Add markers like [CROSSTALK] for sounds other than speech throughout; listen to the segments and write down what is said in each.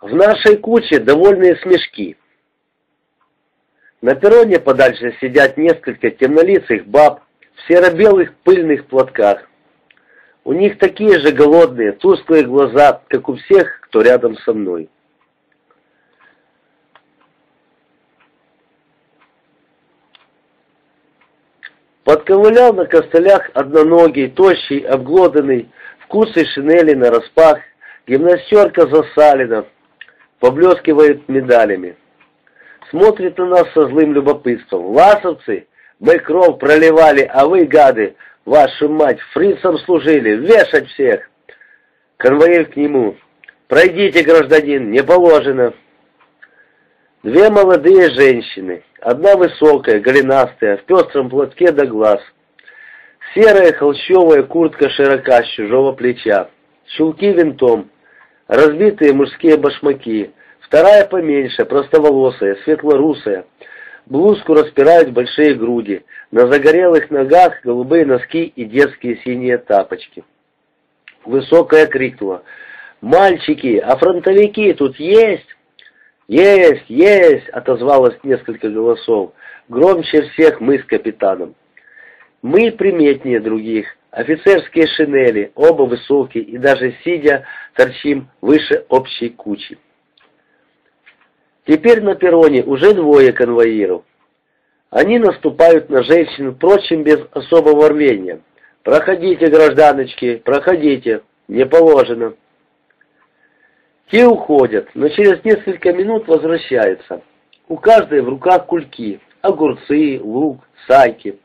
В нашей куче довольные смешки. На перроне подальше сидят несколько темнолицых баб в серо-белых пыльных платках. У них такие же голодные, тусклые глаза, как у всех, кто рядом со мной. Подковылял на костылях одноногий, тощий, обглоданный, в куце шинели нараспах, гимнастерка засалена, поблескивает медалями. Смотрит на нас со злым любопытством. «Ласовцы, мы кровь проливали, а вы, гады, вашу мать, фрицам служили, вешать всех!» Конвоир к нему. «Пройдите, гражданин, не положено!» Две молодые женщины, одна высокая, голенастая, в пестром платке до глаз. Серая холщовая куртка широка с чужого плеча, чулки винтом, разбитые мужские башмаки, вторая поменьше, простоволосая, светлорусая. Блузку распирают большие груди, на загорелых ногах голубые носки и детские синие тапочки. Высокая крикнула, «Мальчики, а фронтовики тут есть?» «Есть, есть!» — отозвалось несколько голосов. Громче всех мы с капитаном. Мы приметнее других. Офицерские шинели, оба высокие, и даже сидя торчим выше общей кучи. Теперь на перроне уже двое конвоиров. Они наступают на женщин, впрочем, без особого рвения. «Проходите, гражданочки, проходите, не положено». Те уходят, но через несколько минут возвращаются. У каждой в руках кульки, огурцы, лук, сайки.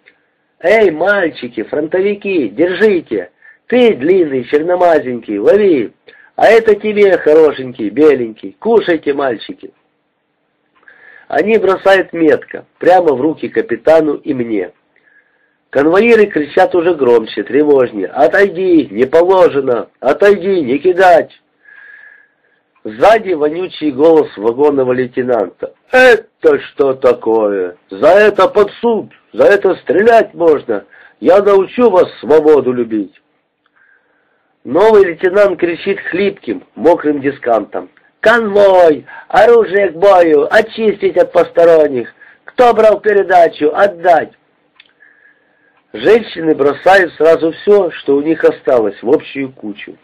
«Эй, мальчики, фронтовики, держите! Ты, длинный, черномазенький, лови! А это тебе, хорошенький, беленький, кушайте, мальчики!» Они бросают метко, прямо в руки капитану и мне. Конвоиры кричат уже громче, тревожнее. «Отойди, не положено! Отойди, не кидать!» Сзади вонючий голос вагонного лейтенанта. «Это что такое? За это под суд! За это стрелять можно! Я научу вас свободу любить!» Новый лейтенант кричит хлипким, мокрым дискантом. «Конвой! Оружие к бою! Очистить от посторонних! Кто брал передачу? Отдать!» Женщины бросают сразу все, что у них осталось, в общую кучу.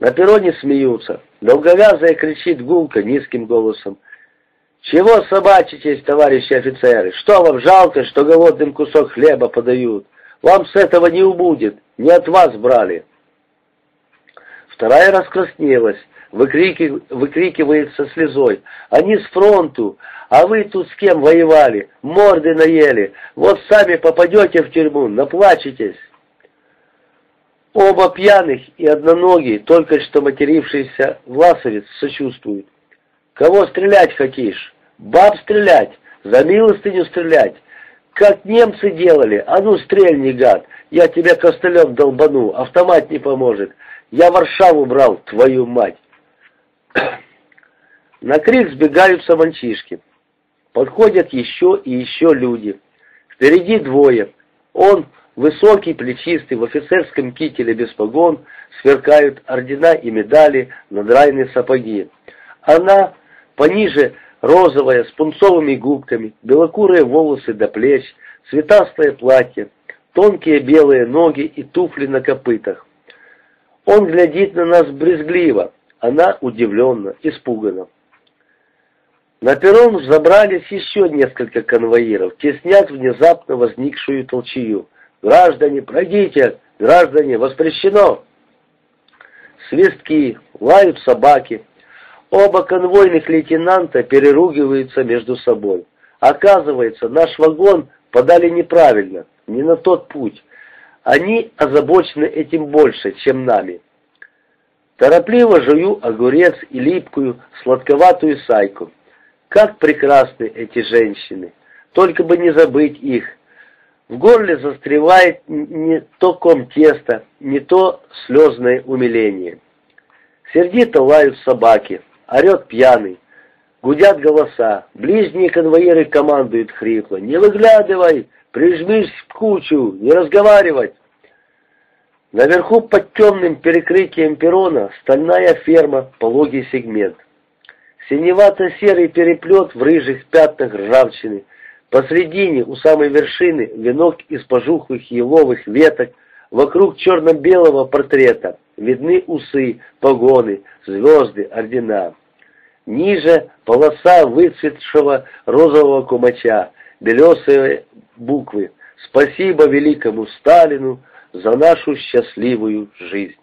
На перроне смеются. Долговязая кричит гулко низким голосом. «Чего собачитесь, товарищи офицеры? Что вам жалко, что голодным кусок хлеба подают? Вам с этого не убудет, не от вас брали». Вторая раскраснелась, выкрики, выкрикивает со слезой. «Они с фронту, а вы тут с кем воевали? Морды наели, вот сами попадете в тюрьму, наплачетесь». Оба пьяных и одноногие, только что матерившийся власовец, сочувствуют. Кого стрелять хотишь? Баб стрелять? За милостыню стрелять? Как немцы делали? А ну стрельни, гад! Я тебя костылем долбану, автомат не поможет. Я Варшаву брал, твою мать! [CLEARS THROAT] На крик сбегаются мальчишки. Подходят еще и еще люди. Впереди двое. Он Высокий, плечистый, в офицерском кителе без погон, сверкают ордена и медали, надраенные сапоги. Она пониже розовая, с пунцовыми губками, белокурые волосы до плеч, цветастое платье, тонкие белые ноги и туфли на копытах. Он глядит на нас брезгливо, она удивленно, испуганно. На перрон взобрались еще несколько конвоиров, теснят внезапно возникшую толчью. Граждане, пройдите! Граждане, воспрещено! Свистки, лают собаки. Оба конвойных лейтенанта переругиваются между собой. Оказывается, наш вагон подали неправильно, не на тот путь. Они озабочены этим больше, чем нами. Торопливо жую огурец и липкую, сладковатую сайку. Как прекрасны эти женщины! Только бы не забыть их, в горле застревает не то ком теста, не то слезное умиление. Сердито лают собаки, орет пьяный, гудят голоса, ближние конвоиры командуют хрипло. «Не выглядывай, прижмись в кучу, не разговаривать!» Наверху под темным перекрытием перрона стальная ферма, пологий сегмент. Синевато-серый переплет в рыжих пятнах ржавчины. Посредине, у самой вершины, венок из пожухлых еловых веток. Вокруг черно-белого портрета видны усы, погоны, звезды, ордена. Ниже полоса выцветшего розового кумача, белесые буквы. Спасибо великому Сталину за нашу счастливую жизнь.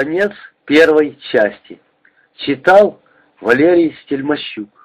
Конец первой части. Читал Валерий Стельмощук.